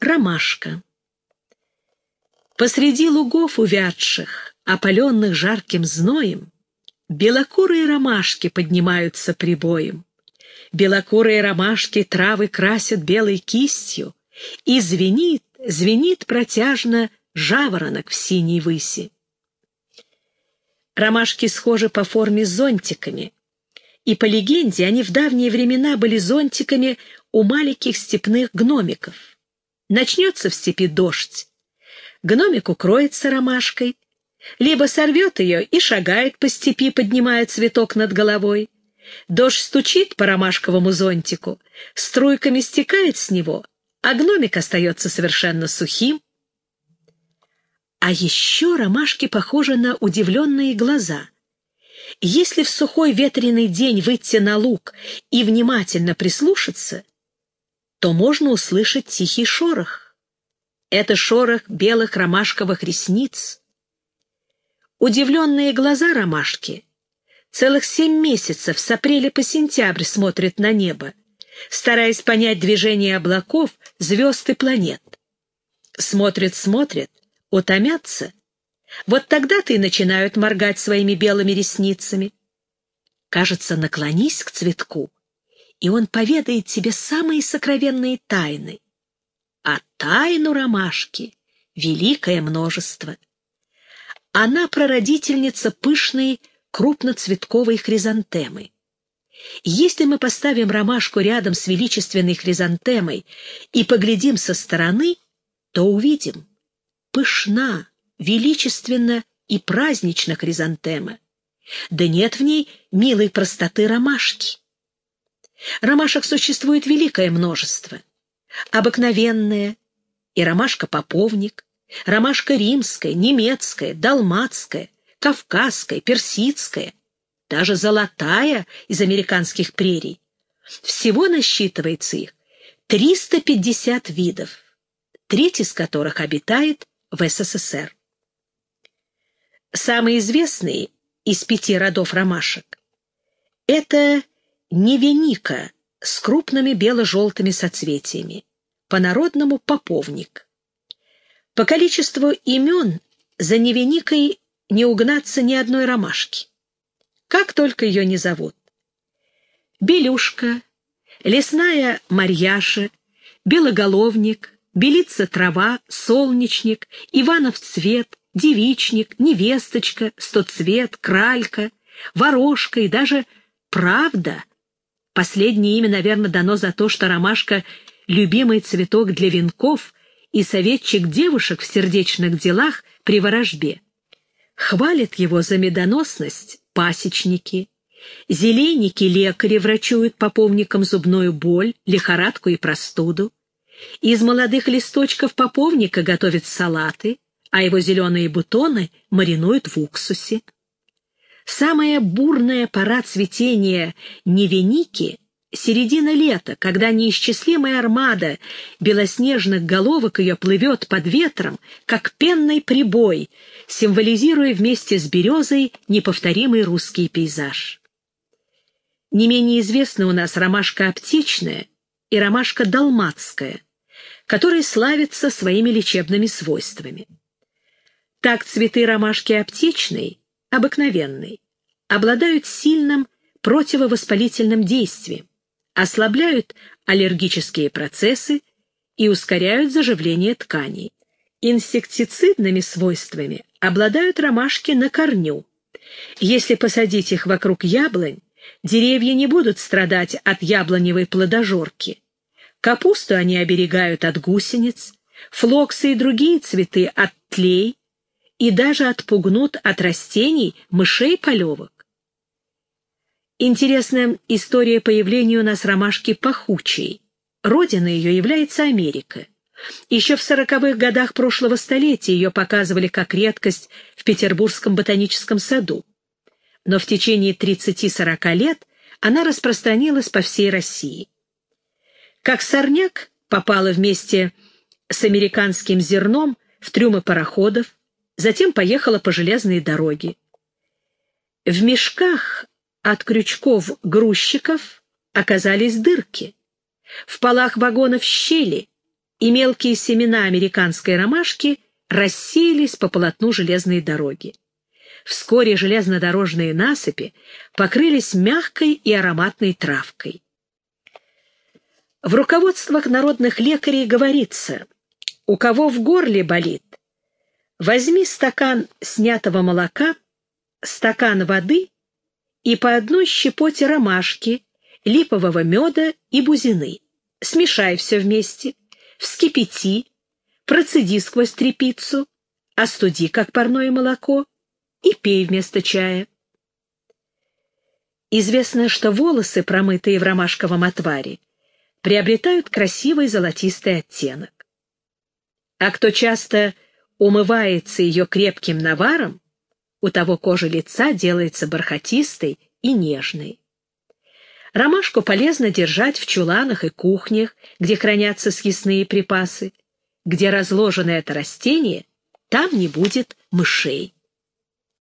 Ромашка. Посреди лугов увядших, опаленных жарким зноем, белокурые ромашки поднимаются прибоем. Белокурые ромашки травы красят белой кистью, и звенит, звенит протяжно жаворонок в синей выси. Ромашки схожи по форме с зонтиками, и по легенде они в давние времена были зонтиками у маленьких степных гномиков. Начнется в степи дождь. Гномик укроется ромашкой, либо сорвет ее и шагает по степи, поднимая цветок над головой. Дождь стучит по ромашковому зонтику, струйками стекает с него, а гномик остается совершенно сухим. А еще ромашки похожи на удивленные глаза. Если в сухой ветреный день выйти на луг и внимательно прислушаться, то можно услышать тихий шорох. Это шорох белых ромашковых ресниц. Удивленные глаза ромашки целых семь месяцев с апреля по сентябрь смотрят на небо, стараясь понять движение облаков, звезд и планет. Смотрят, смотрят, утомятся. Вот тогда-то начинают моргать своими белыми ресницами. Кажется, наклонись к цветку — и он поведает тебе самые сокровенные тайны. А тайну ромашки — великое множество. Она прародительница пышной крупноцветковой хризантемы. Если мы поставим ромашку рядом с величественной хризантемой и поглядим со стороны, то увидим — пышна, величественно и празднично хризантема. Да нет в ней милой простоты ромашки. Ромашек существует великое множество. Обыкновенная и ромашка-поповник, ромашка римская, немецкая, далматская, кавказская, персидская, даже золотая из американских прерий. Всего насчитывается их 350 видов, треть из которых обитает в СССР. Самый известный из пяти родов ромашек — это невеника с крупными бело-желтыми соцветиями, по-народному поповник. По количеству имен за невеникой не угнаться ни одной ромашки. Как только ее не зовут. Белюшка, лесная марьяша, белоголовник, белица трава, солнечник, Иванов цвет, девичник, невесточка, стоцвет, кралька, ворожка и даже правда Последнее имя, наверное, дано за то, что ромашка — любимый цветок для венков и советчик девушек в сердечных делах при ворожбе. Хвалят его за медоносность пасечники. Зеленики лекари врачуют поповникам зубную боль, лихорадку и простуду. Из молодых листочков поповника готовят салаты, а его зеленые бутоны маринуют в уксусе. Самая бурная пора цветения Невеники — середина лета, когда неисчислимая армада белоснежных головок ее плывет под ветром, как пенный прибой, символизируя вместе с березой неповторимый русский пейзаж. Не менее известна у нас ромашка аптечная и ромашка далматская, которые славятся своими лечебными свойствами. Так цветы ромашки аптечной обыкновенный, обладают сильным противовоспалительным действием, ослабляют аллергические процессы и ускоряют заживление тканей. Инсектицидными свойствами обладают ромашки на корню. Если посадить их вокруг яблонь, деревья не будут страдать от яблоневой плодожорки. Капусту они оберегают от гусениц, флоксы и другие цветы от тлей, и даже отпугнут от растений мышей-полевок. Интересная история появления у нас ромашки пахучей. Родиной ее является Америка. Еще в сороковых годах прошлого столетия ее показывали как редкость в Петербургском ботаническом саду. Но в течение 30-40 лет она распространилась по всей России. Как сорняк попала вместе с американским зерном в трюмы пароходов, затем поехала по железной дороге. В мешках от крючков грузчиков оказались дырки, в полах вагонов щели, и мелкие семена американской ромашки рассеялись по полотну железной дороги. Вскоре железнодорожные насыпи покрылись мягкой и ароматной травкой. В руководствах народных лекарей говорится, у кого в горле болит, возьми стакан снятого молока, стакан воды и по одной щепоте ромашки, липового меда и бузины. Смешай все вместе, вскипяти, процеди сквозь трепицу, остуди, как парное молоко, и пей вместо чая. Известно, что волосы, промытые в ромашковом отваре, приобретают красивый золотистый оттенок. А кто часто умывается ее крепким наваром, у того кожа лица делается бархатистой и нежной. Ромашку полезно держать в чуланах и кухнях, где хранятся съестные припасы. Где разложено это растение, там не будет мышей.